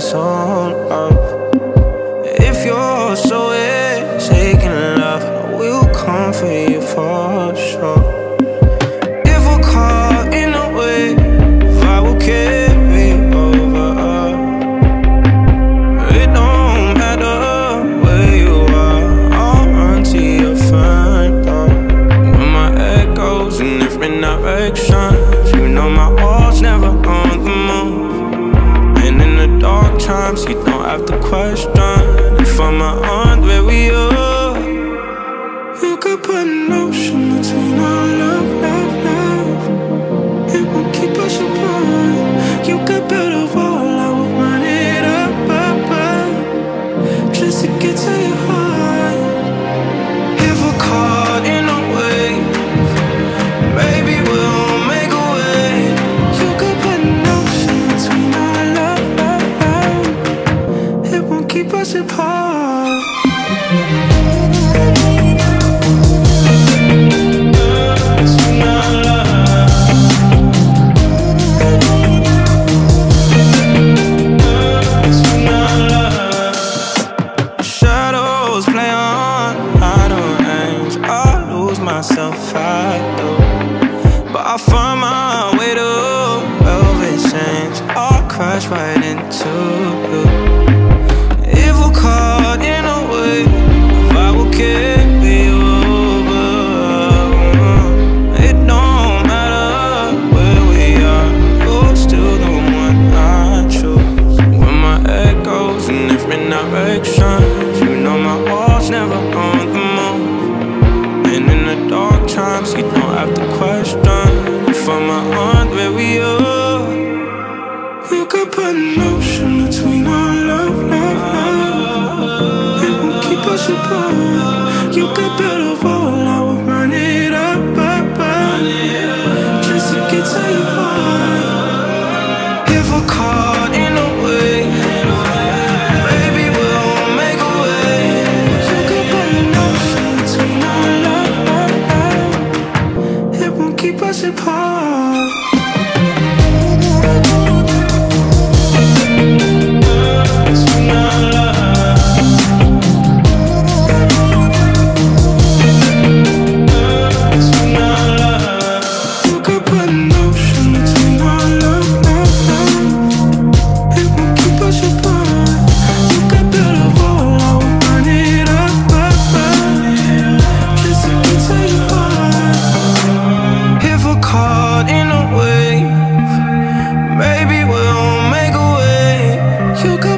it's on Have the question. If I'm on where we are, you could put an ocean between our love. keep us apart. Shadows play on, I don't aims I lose myself, I do. But I find my way to Elvis change I'll crash right into you. directions. You know my heart's never on the move. And in the dark times, you don't have to question if I'm where we are. You could put an ocean between our love, love, love. It will keep us apart. you